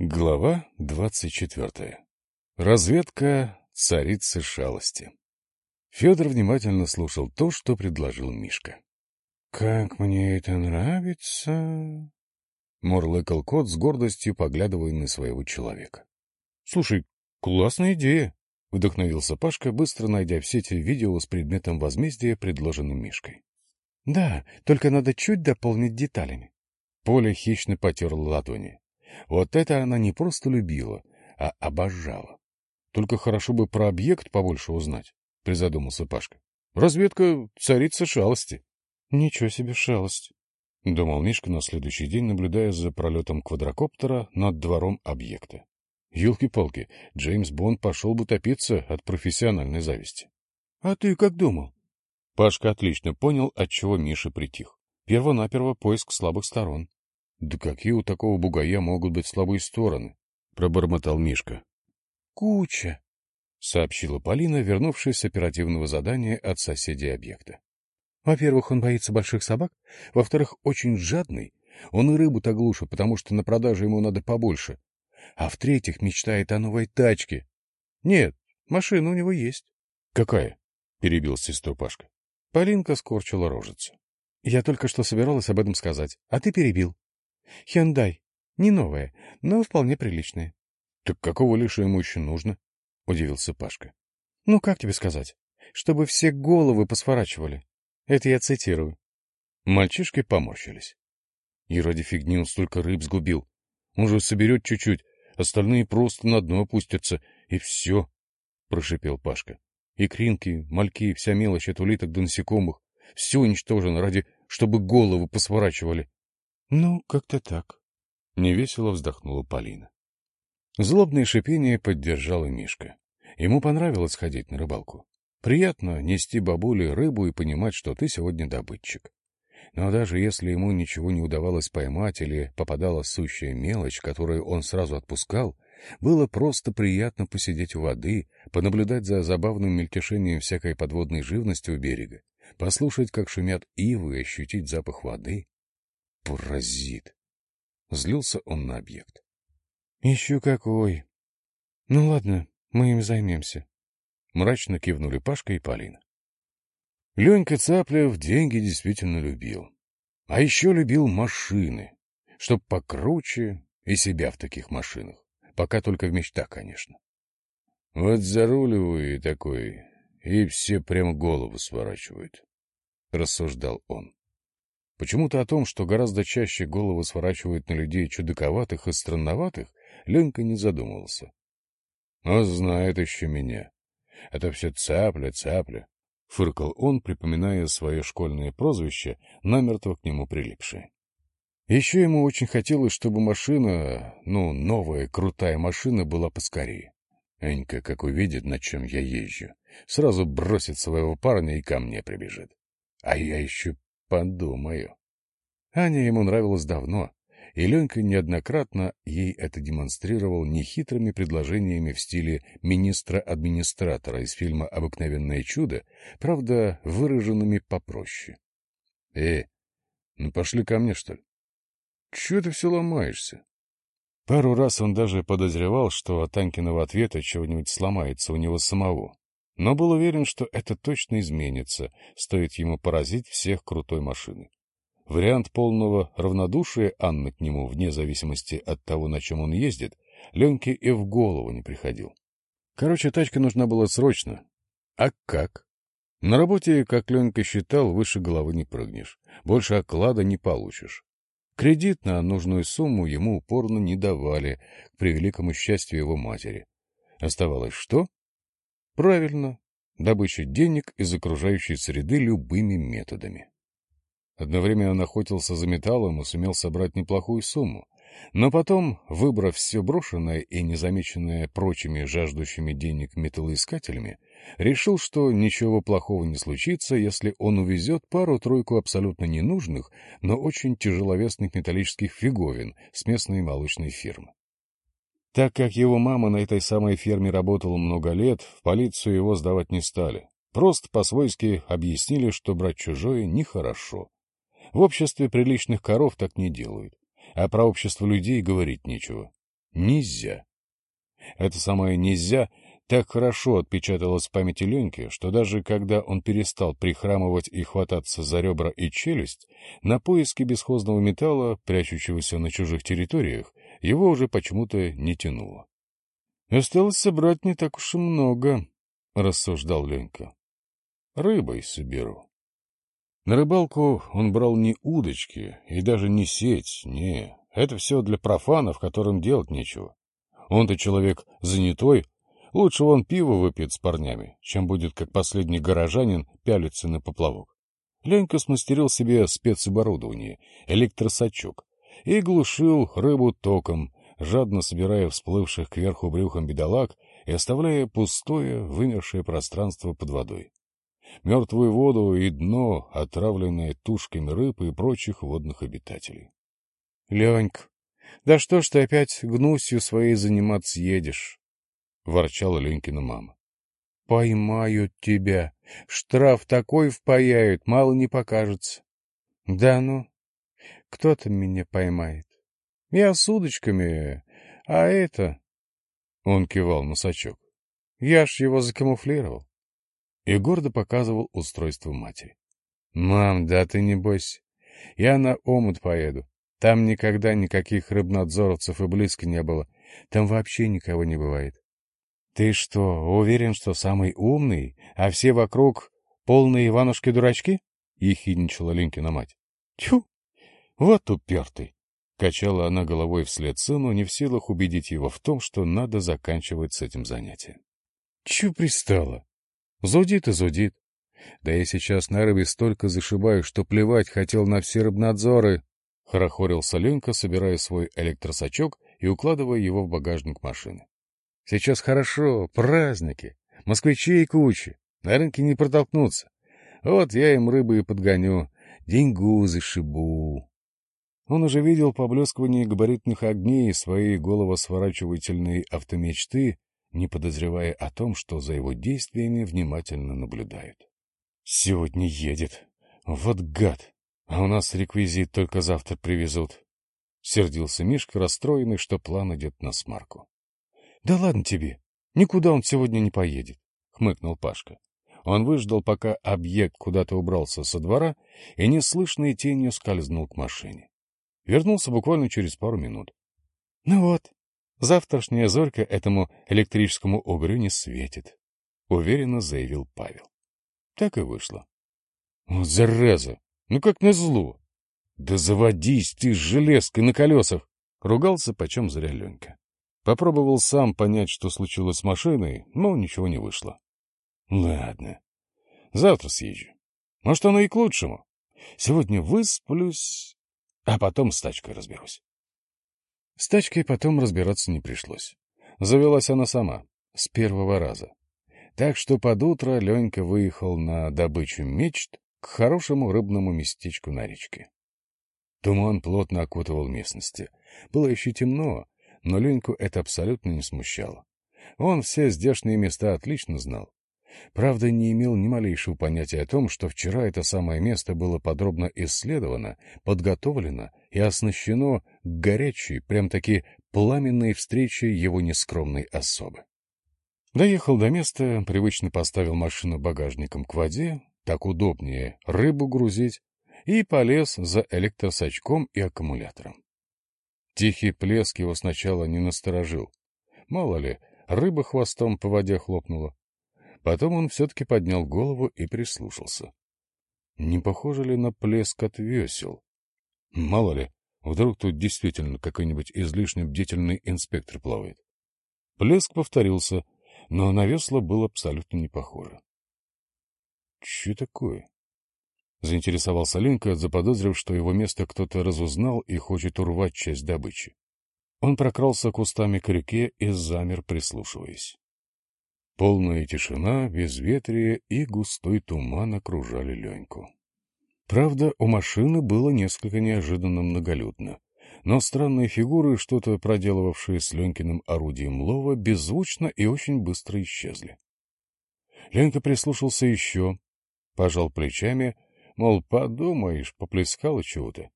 Глава двадцать четвертая. Разведка царицы шалости. Федор внимательно слушал то, что предложил Мишка. — Как мне это нравится! — мурлыкал кот с гордостью, поглядывая на своего человека. — Слушай, классная идея! — вдохновился Пашка, быстро найдя в сети видео с предметом возмездия, предложенным Мишкой. — Да, только надо чуть дополнить деталями. Поля хищно потерла ладони. Вот это она не просто любила, а обожала. Только хорошо бы про объект побольше узнать, — призадумался Пашка. Разведка — царица шалости. — Ничего себе шалость, — думал Мишка на следующий день, наблюдая за пролетом квадрокоптера над двором объекта. Елки-палки, Джеймс Бонд пошел бы топиться от профессиональной зависти. — А ты как думал? Пашка отлично понял, от чего Миша притих. Первонаперво поиск слабых сторон. — Да какие у такого бугая могут быть слабые стороны? — пробормотал Мишка. — Куча, — сообщила Полина, вернувшись с оперативного задания от соседей объекта. — Во-первых, он боится больших собак. Во-вторых, очень жадный. Он и рыбу-то глушит, потому что на продажу ему надо побольше. А в-третьих, мечтает о новой тачке. Нет, машина у него есть. — Какая? — перебил сестру Пашка. Полинка скорчила рожицу. — Я только что собиралась об этом сказать, а ты перебил. Хендай. Не новая, но вполне приличная. — Так какого лишь ему еще нужно? — удивился Пашка. — Ну, как тебе сказать? Чтобы все головы посворачивали. Это я цитирую. Мальчишки поморщились. И ради фигни он столько рыб сгубил. Он же соберет чуть-чуть, остальные просто на дно опустятся, и все, — прошипел Пашка. Икринки, мальки, вся мелочь от улиток до насекомых. Все уничтожено ради, чтобы головы посворачивали. — Ну, как-то так. — невесело вздохнула Полина. Злобное шипение поддержала Мишка. Ему понравилось ходить на рыбалку. Приятно нести бабуле рыбу и понимать, что ты сегодня добытчик. Но даже если ему ничего не удавалось поймать или попадала сущая мелочь, которую он сразу отпускал, было просто приятно посидеть у воды, понаблюдать за забавным мельтешением всякой подводной живности у берега, послушать, как шумят ивы и ощутить запах воды. Паразит! Злился он на объект. — Еще какой! Ну ладно, мы им займемся. Мрачно кивнули Пашка и Полина. Ленька Цаплев деньги действительно любил. А еще любил машины, чтоб покруче и себя в таких машинах. Пока только в мечтах, конечно. Вот заруливаю такой, и все прям голову сворачивают, — рассуждал он. Почему-то о том, что гораздо чаще головы сворачивают на людей чудаковатых и странноватых, Ленька не задумывался. А знает еще меня. Это все цапля, цапля, — фыркал он, припоминая свое школьное прозвище, намертво к нему прилипшее. Еще ему очень хотелось, чтобы машина, ну, новая крутая машина была поскорее. Энька, как увидит, на чем я езжу, сразу бросит своего парня и ко мне прибежит. А я еще Подумаю. Аня ему нравилась давно, и Ленька неоднократно ей это демонстрировал нехитрыми предложениями в стиле министра-администратора из фильма «Обыкновенное чудо», правда, выраженными попроще. — Э, ну пошли ко мне, что ли? — Чего ты все ломаешься? Пару раз он даже подозревал, что от Анькиного ответа чего-нибудь сломается у него самого но был уверен, что это точно изменится, стоит ему поразить всех крутой машины. Вариант полного равнодушия Анны к нему, вне зависимости от того, на чем он ездит, Ленке и в голову не приходил. Короче, тачка нужна была срочно. А как? На работе, как Ленка считал, выше головы не прыгнешь, больше оклада не получишь. Кредит на нужную сумму ему упорно не давали, к превеликому счастью его матери. Оставалось что? Правильно, добыча денег из окружающей среды любыми методами. Одно время он охотился за металлом и сумел собрать неплохую сумму, но потом, выбрав все брошенное и незамеченное прочими жаждущими денег металлоискателями, решил, что ничего плохого не случится, если он увезет пару-тройку абсолютно ненужных, но очень тяжеловесных металлических фиговин с местной молочной фирмы. Так как его мама на этой самой ферме работала много лет, в полицию его сдавать не стали. Просто по-свойски объяснили, что брать чужое нехорошо. В обществе приличных коров так не делают, а про общество людей говорить нечего. «нельзя». Это самое «нельзя» так хорошо отпечаталось в памяти Леньки, что даже когда он перестал прихрамывать и хвататься за ребра и челюсть, на поиски бесхозного металла, прячущегося на чужих территориях, его уже почему-то не тянуло. «Осталось собрать не так уж и много», — рассуждал Ленька. «Рыбой соберу». На рыбалку он брал не удочки и даже не сеть, не. Это все для профанов, которым делать нечего. Он-то человек занятой, лучше он пиво выпьет с парнями, чем будет, как последний горожанин, пялиться на поплавок. Ленька смастерил себе спецоборудование, электросачок, и глушил рыбу током, жадно собирая всплывших кверху брюхом бедолаг и оставляя пустое, вымершее пространство под водой мертвую воду и дно, отравленное тушками рыб и прочих водных обитателей. — Ленька, да что ж ты опять гнусью своей заниматься едешь? — ворчала Ленькина мама. — Поймают тебя. Штраф такой впаяют, мало не покажется. — Да ну, кто-то меня поймает. Я с удочками, а это... Он кивал на сачок. Я ж его закамуфлировал и гордо показывал устройство матери. — Мам, да ты не бойся. Я на омут поеду. Там никогда никаких рыбнадзоровцев и близко не было. Там вообще никого не бывает. — Ты что, уверен, что самый умный, а все вокруг полные Иванушки-дурачки? — ехидничала Ленькина мать. — Тьфу! Вот упертый! — качала она головой вслед сыну, не в силах убедить его в том, что надо заканчивать с этим занятием. — Чё пристала? Зудит и зудит. Да я сейчас на рыбе столько зашибаю, что плевать хотел на все рыбнадзоры. Хорохорился Ленька, собирая свой электросачок и укладывая его в багажник машины. Сейчас хорошо, праздники, москвичей кучи, на рынке не протолкнуться. Вот я им рыбы и подгоню, деньгу зашибу. Он уже видел поблескивание габаритных огней своей головосворачивательной автомечты не подозревая о том, что за его действиями внимательно наблюдают. «Сегодня едет. Вот гад! А у нас реквизит только завтра привезут». Сердился Мишка, расстроенный, что план идет на смарку. «Да ладно тебе! Никуда он сегодня не поедет!» — хмыкнул Пашка. Он выждал, пока объект куда-то убрался со двора и неслышной тенью скользнул к машине. Вернулся буквально через пару минут. — Ну вот, Завтрашняя зорька этому электрическому угрю не светит, — уверенно заявил Павел. Так и вышло. — Зараза! Ну как назло! Да заводись ты с железкой на колесах! — ругался почем зря Ленька. Попробовал сам понять, что случилось с машиной, но ничего не вышло. — Ладно, завтра съезжу. Может, оно и к лучшему. Сегодня высплюсь, а потом с тачкой разберусь. С тачкой потом разбираться не пришлось. Завелась она сама, с первого раза. Так что под утро Ленька выехал на добычу мечт к хорошему рыбному местечку на речке. Туман плотно окутывал местности. Было еще темно, но Леньку это абсолютно не смущало. Он все здешние места отлично знал. Правда, не имел ни малейшего понятия о том, что вчера это самое место было подробно исследовано, подготовлено и оснащено горячей, прям-таки пламенной встречей его нескромной особы. Доехал до места, привычно поставил машину багажником к воде, так удобнее рыбу грузить, и полез за электросачком и аккумулятором. Тихий плеск его сначала не насторожил. Мало ли, рыба хвостом по воде хлопнула. Потом он все-таки поднял голову и прислушался. Не похоже ли на плеск от весел? Мало ли, вдруг тут действительно какой-нибудь излишне бдительный инспектор плавает. Плеск повторился, но на весла было абсолютно не похоже. — Че такое? — заинтересовался Ленька, заподозрив, что его место кто-то разузнал и хочет урвать часть добычи. Он прокрался кустами к реке и замер, прислушиваясь. Полная тишина, безветрие и густой туман окружали Леньку. Правда, у машины было несколько неожиданно многолюдно, но странные фигуры, что-то проделывавшие с Ленькиным орудием лова, беззвучно и очень быстро исчезли. Ленька прислушался еще, пожал плечами, мол, подумаешь, поплескало чего-то.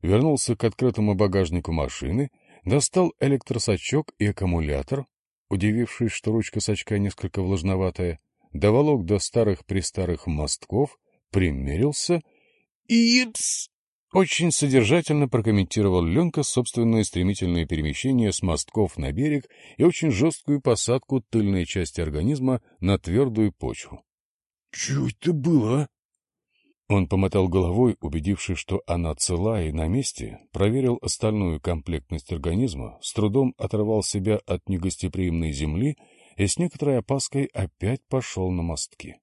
Вернулся к открытому багажнику машины, достал электросачок и аккумулятор, удивившись, что ручка сачка несколько влажноватая, доволок до старых-престарых мостков, примерился и... Ипс! Очень содержательно прокомментировал Ленка собственное стремительное перемещение с мостков на берег и очень жесткую посадку тыльной части организма на твердую почву. — Чего это было, а? Он помотал головой, убедившись, что она цела и на месте, проверил остальную комплектность организма, с трудом оторвал себя от негостеприимной земли и с некоторой опаской опять пошел на мостки.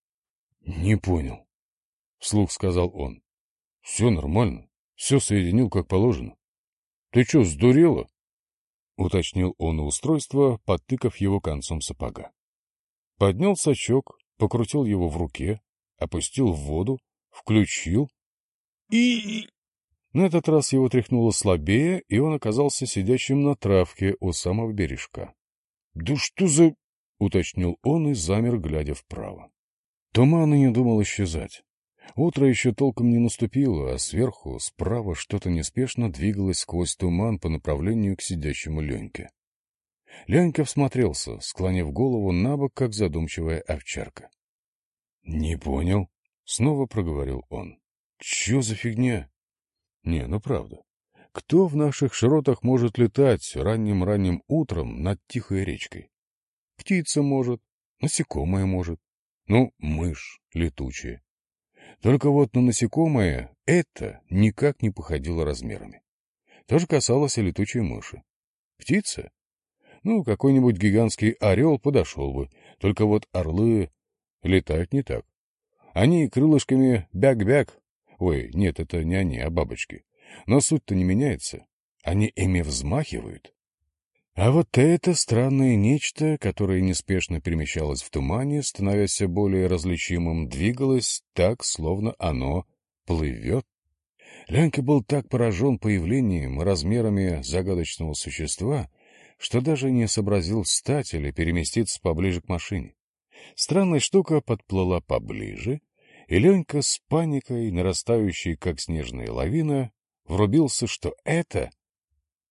— Не понял, — вслух сказал он. — Все нормально, все соединил как положено. — Ты что, сдурела? — уточнил он у устройства, подтыкав его концом сапога. Поднял сачок, покрутил его в руке, опустил в воду, включил. И... На этот раз его тряхнуло слабее, и он оказался сидящим на травке у самого бережка. — Да что за... — уточнил он и замер, глядя вправо. Туман и не думал исчезать. Утро еще толком не наступило, а сверху, справа, что-то неспешно двигалось сквозь туман по направлению к сидящему Леньке. Ленька всмотрелся, склонив голову на бок, как задумчивая овчарка. — Не понял, — снова проговорил он. — Че за фигня? — Не, ну правда. Кто в наших широтах может летать ранним-ранним утром над тихой речкой? Птица может, насекомое может, ну, мышь летучая. Только вот на насекомое это никак не походило размерами. То же касалось и летучей мыши. Птица? Ну, какой-нибудь гигантский орел подошел бы, только вот орлы Летают не так. Они крылышками бяк-бяк. Ой, нет, это не они, а бабочки. Но суть-то не меняется. Они ими взмахивают. А вот это странное нечто, которое неспешно перемещалось в тумане, становясь все более различимым, двигалось так, словно оно плывет. Ленька был так поражен появлением и размерами загадочного существа, что даже не сообразил встать или переместиться поближе к машине. Странная штука подплыла поближе, и Ленька с паникой, нарастающей, как снежная лавина, врубился, что это...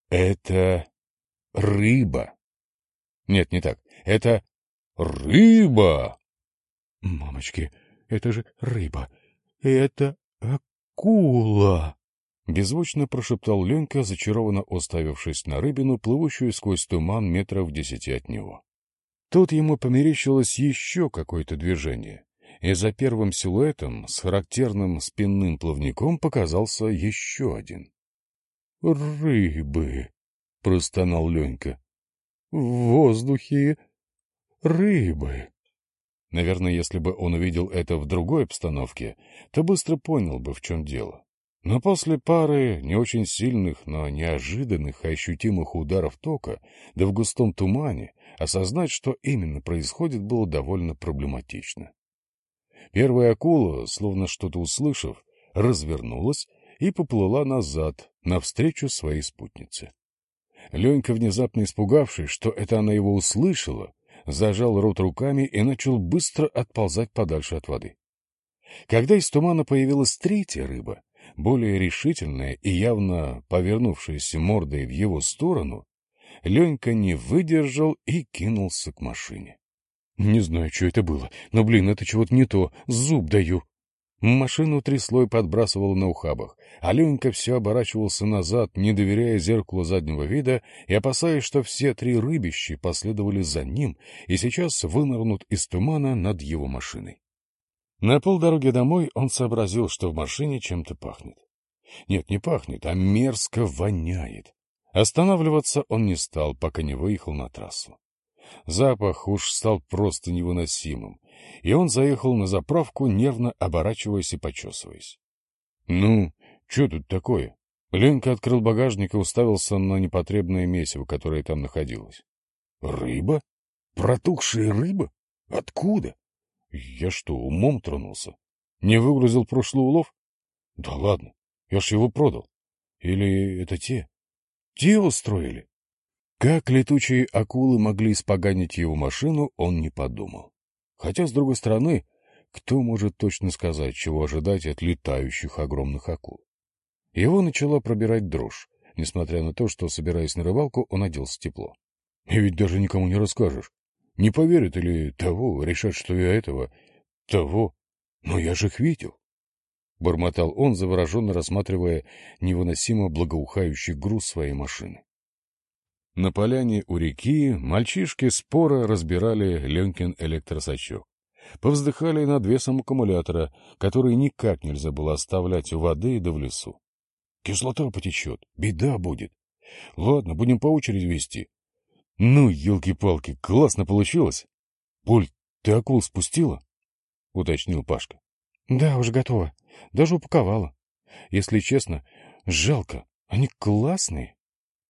это... рыба. Нет, не так. Это рыба! Мамочки, это же рыба. Это акула! Беззвучно прошептал Ленька, зачарованно уставившись на рыбину, плывущую сквозь туман метров десяти от него. Тут ему померещилось еще какое-то движение, и за первым силуэтом с характерным спинным плавником показался еще один. — Рыбы! — простонал Ленька. — В воздухе рыбы! Наверное, если бы он увидел это в другой обстановке, то быстро понял бы, в чем дело. Но после пары не очень сильных, но неожиданных и ощутимых ударов тока, да в густом тумане, осознать, что именно происходит, было довольно проблематично. Первая акула, словно что-то услышав, развернулась и поплыла назад, навстречу своей спутнице. Ленька, внезапно испугавшись, что это она его услышала, зажал рот руками и начал быстро отползать подальше от воды. Когда из тумана появилась третья рыба, более решительная и явно повернувшаяся мордой в его сторону, Ленька не выдержал и кинулся к машине. Не знаю, что это было, но, блин, это чего-то не то, зуб даю. Машину трясло и подбрасывало на ухабах, а Ленька все оборачивался назад, не доверяя зеркалу заднего вида и опасаясь, что все три рыбищи последовали за ним и сейчас вынырнут из тумана над его машиной. На полдороги домой он сообразил, что в машине чем-то пахнет. Нет, не пахнет, а мерзко воняет. Останавливаться он не стал, пока не выехал на трассу. Запах уж стал просто невыносимым, и он заехал на заправку, нервно оборачиваясь и почесываясь. — Ну, что тут такое? Ленка открыл багажник и уставился на непотребное месиво, которое там находилось. — Рыба? Протухшая рыба? Откуда? Я что, умом тронулся? Не выгрузил прошлый улов? Да ладно, я ж его продал. Или это те? Те устроили? Как летучие акулы могли испоганить его машину, он не подумал. Хотя, с другой стороны, кто может точно сказать, чего ожидать от летающих огромных акул? Его начала пробирать дрожь, Несмотря на то, что, собираясь на рыбалку, он оделся тепло. — И ведь даже никому не расскажешь. Не поверят или того, решат, что я этого, того. Но я же их видел. — бормотал он, завороженно рассматривая невыносимо благоухающий груз своей машины. На поляне у реки мальчишки споро разбирали Ленкин электросачок. Повздыхали над весом аккумулятора, который никак нельзя было оставлять у воды да в лесу. Кислота потечет, беда будет. Ладно, будем по очереди вести. Ну, елки-палки, классно получилось. Поль, ты акул спустила? — уточнил Пашка. — Да, уже готово. Даже упаковала. Если честно, жалко. Они классные.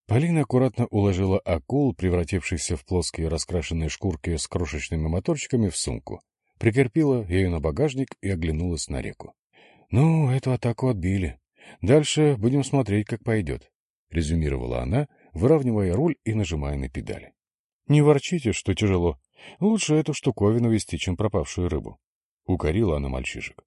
Полина аккуратно уложила акул, превратившихся в плоские раскрашенные шкурки с крошечными моторчиками, в сумку. Прикрепила ее на багажник и оглянулась на реку. — Ну, эту атаку отбили. Дальше будем смотреть, как пойдет, — резюмировала она, выравнивая руль и нажимая на педали. — Не ворчите, что тяжело. Лучше эту штуковину вести, чем пропавшую рыбу. Укорила она мальчишек.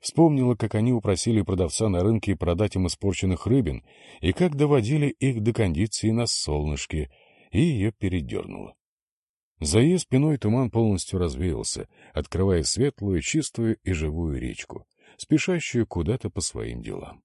Вспомнила, как они упросили продавца на рынке продать им испорченных рыбин, и как доводили их до кондиции на солнышке, и ее передернуло. За ее спиной туман полностью развеялся, открывая светлую, чистую и живую речку, спешащую куда-то по своим делам.